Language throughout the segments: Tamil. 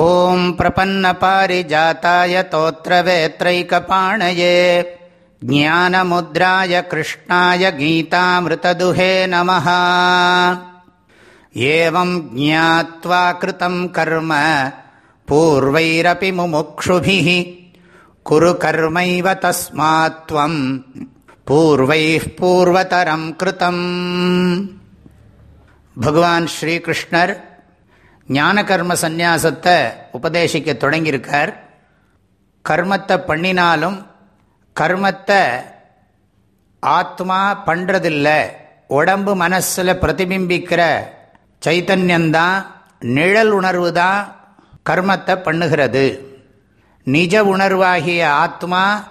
ॐ प्रपन्नपारिजाताय तोत्रवेत्रैकपाणये ज्ञानमुद्राय कृष्णाय गीतामृतदुहे नमः एवं ज्ञात्वा कृतं कर्म पूर्वैरपि मुमुक्षुभिः कुरु कर्मैव तस्मात् त्वम् पूर्वैः पूर्वतरं कृतम् भगवान् श्रीकृष्णर् ஞான கர்ம சந்நியாசத்தை உபதேசிக்க தொடங்கியிருக்கார். கர்மத்தை பண்ணினாலும் கர்மத்தை ஆத்மா பண்ணுறதில்லை உடம்பு மனசில் பிரதிபிம்பிக்கிற சைத்தன்யந்தான் நிழல் உணர்வு தான் கர்மத்தை பண்ணுகிறது. நிஜ உணர்வாகிய ஆத்மா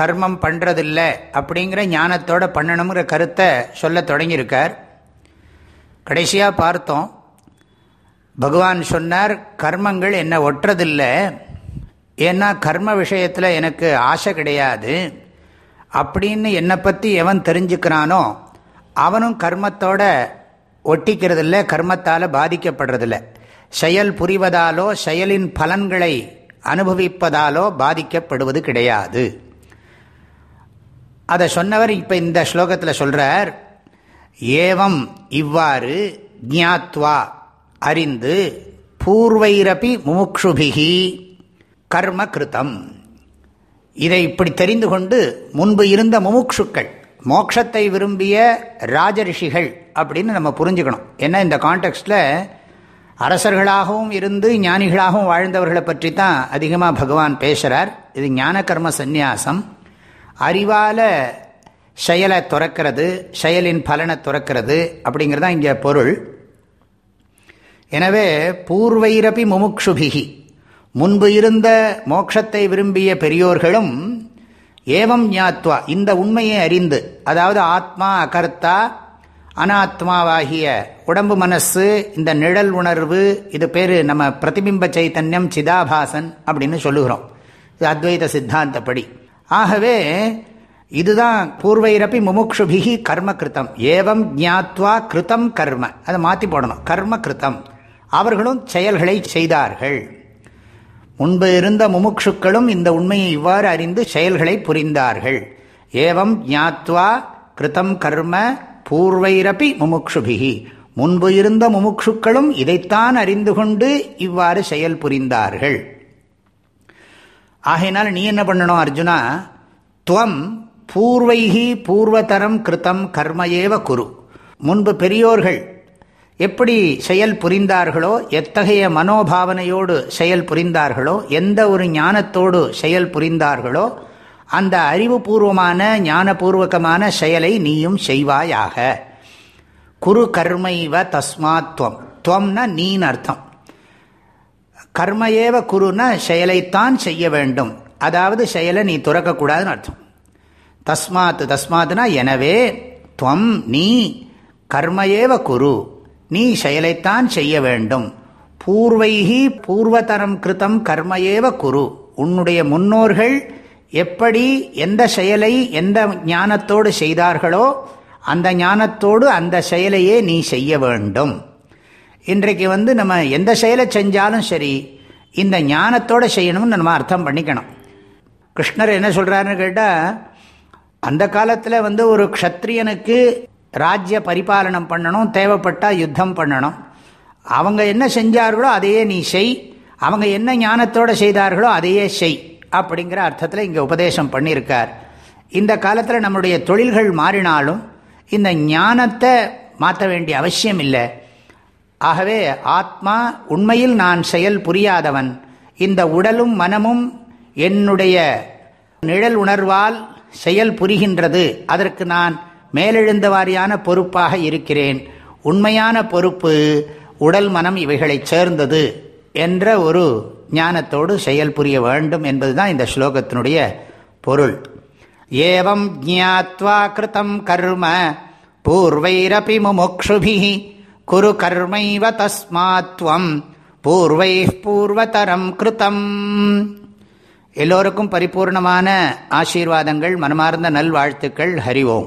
கர்மம் பண்ணுறதில்லை அப்படிங்கிற ஞானத்தோடு பண்ணணுங்கிற கருத்தை சொல்ல தொடங்கியிருக்கார். கடைசியாக பார்த்தோம். பகவான் சொன்னார் கர்மங்கள் என்னை ஒட்டுறதில்லை ஏன்னா கர்ம விஷயத்தில் எனக்கு ஆசை கிடையாது. அப்படின்னு என்னை பற்றி எவன் தெரிஞ்சுக்கிறானோ அவனும் கர்மத்தோட ஒட்டிக்கிறதில்ல கர்மத்தால் பாதிக்கப்படுறதில்ல. செயல் புரிவதாலோ செயலின் பலன்களை அனுபவிப்பதாலோ பாதிக்கப்படுவது கிடையாது. அதை சொன்னவர் இப்போ இந்த ஸ்லோகத்தில் சொல்கிறார் ஏவம் இவ்வாறு ஜாத்வா அறிந்து பூர்வைரப்பி முமுக்ஷுபிகி கர்ம கிருத்தம் இதை இப்படி தெரிந்து கொண்டு முன்பு இருந்த முமுக்ஷுக்கள் மோட்சத்தை விரும்பிய ராஜரிஷிகள் அப்படின்னு நம்ம புரிஞ்சுக்கணும். ஏன்னா இந்த கான்டெக்ட்டில் அரசர்களாகவும் இருந்து ஞானிகளாகவும் வாழ்ந்தவர்களை பற்றி தான் அதிகமாக பகவான் பேசுகிறார் இது ஞான கர்ம சந்நியாசம். அறிவால் செயலை துறக்கிறது செயலின் பலனை துறக்கிறது அப்படிங்கிறது தான் இங்கே பொருள். எனவே பூர்வைரபி முமுக்ஷுபிகி முன்பு இருந்த மோட்சத்தை விரும்பிய பெரியோர்களும் ஏவம் ஞாத்வா இந்த உண்மையை அறிந்து அதாவது ஆத்மா அகர்த்தா அனாத்மாவாகிய உடம்பு மனசு இந்த நிழல் உணர்வு இது பேர் நம்ம பிரதிபிம்ப சைத்தன்யம் சிதாபாசன் அப்படின்னு சொல்லுகிறோம். இது அத்வைத சித்தாந்தப்படி. ஆகவே இதுதான் பூர்வைரப்பி முமுக்ஷுபிகி கர்ம கிருத்தம். ஏவம் ஜாத்வா கிருத்தம் கர்ம. அதை மாற்றி போடணும். கர்ம கிருத்தம். அவர்களும் செயல்களை செய்தார்கள். முன்பு இருந்த முமுட்சுக்களும் இந்த உண்மையை இவ்வாறு அறிந்து செயல்களை புரிந்தார்கள். ஏவம் ஞாத்வா கிருத்தம் கர்ம பூர்வைரப்பி முமுக்ஷுபிகி முன்பு இருந்த முமுட்சுக்களும் இதைத்தான் அறிந்து கொண்டு இவ்வாறு செயல் புரிந்தார்கள். ஆகையினால் நீ என்ன பண்ணணும் அர்ஜுனா துவம் பூர்வைகி பூர்வதரம் கிருத்தம் கர்ம குரு. முன்பு பெரியோர்கள் எப்படி செயல் புரிந்தார்களோ எத்தகைய மனோபாவனையோடு செயல் புரிந்தார்களோ எந்த ஒரு ஞானத்தோடு செயல் புரிந்தார்களோ அந்த அறிவுபூர்வமான ஞானபூர்வகமான செயலை நீயும் செய்வாயாக. குரு கர்மைவ தஸ்மாத்வம் துவம்னா நீன் அர்த்தம். கர்மையேவ குருன்னா செயலைத்தான் செய்ய வேண்டும். அதாவது செயலை நீ துறக்கக்கூடாதுன்னு அர்த்தம். தஸ்மாத் தஸ்மாத்னா எனவே துவம் நீ கர்மையேவ குரு. நீ செயலைத்தான் செய்ய வேண்டும். பூர்வைகி பூர்வதரம் கிருத்தம் கர்மையேவ குரு. உன்னுடைய முன்னோர்கள் எப்படி எந்த செயலை எந்த ஞானத்தோடு செய்தார்களோ அந்த ஞானத்தோடு அந்த செயலையே நீ செய்ய வேண்டும். இன்றைக்கு வந்து நம்ம எந்த செயலை செஞ்சாலும் சரி இந்த ஞானத்தோடு செய்யணும்னு நம்ம அர்த்தம் பண்ணிக்கணும். கிருஷ்ணர் என்ன சொல்கிறாருன்னு கேட்டால் அந்த காலத்தில் வந்து ஒரு க்ஷத்ரியனுக்கு ராஜ்ய பரிபாலனம் பண்ணணும் தேவைப்பட்டால் யுத்தம் பண்ணணும். அவங்க என்ன செஞ்சார்களோ அதையே நீ செய். அவங்க என்ன ஞானத்தோடு செய்தார்களோ அதையே செய். அப்படிங்கிற அர்த்தத்தில் இங்கே உபதேசம் பண்ணியிருக்கார். இந்த காலத்தில் நம்முடைய தொழில்கள் மாறினாலும் இந்த ஞானத்தை மாற்ற வேண்டிய அவசியம் இல்லை. ஆகவே ஆத்மா உண்மையில் நான் செயல் புரியாதவன். இந்த உடலும் மனமும் என்னுடைய நிழல் உணர்வால் செயல் புரிகின்றது. அதற்கு நான் மேலெழுந்த வாரியான பொறுப்பாக இருக்கிறேன். உண்மையான பொறுப்பு உடல் மனம் இவைகளை சேர்ந்தது என்ற ஒரு ஞானத்தோடு செயல் புரிய வேண்டும் என்பதுதான் இந்த ஸ்லோகத்தினுடைய பொருள். ஏவம் ஜாத்வா கிருத்தம் கர்ம பூர்வைரபி முமுக்ஷுபி குரு கர்மைவ தஸ்மாத்வம் பூர்வை பூர்வதரம் கிருத்தம். எல்லோருக்கும் பரிபூர்ணமான ஆசீர்வாதங்கள் மனமார்ந்த நல்வாழ்த்துக்கள். ஹரிவோம்